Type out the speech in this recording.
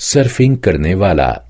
Surfing करने वाला।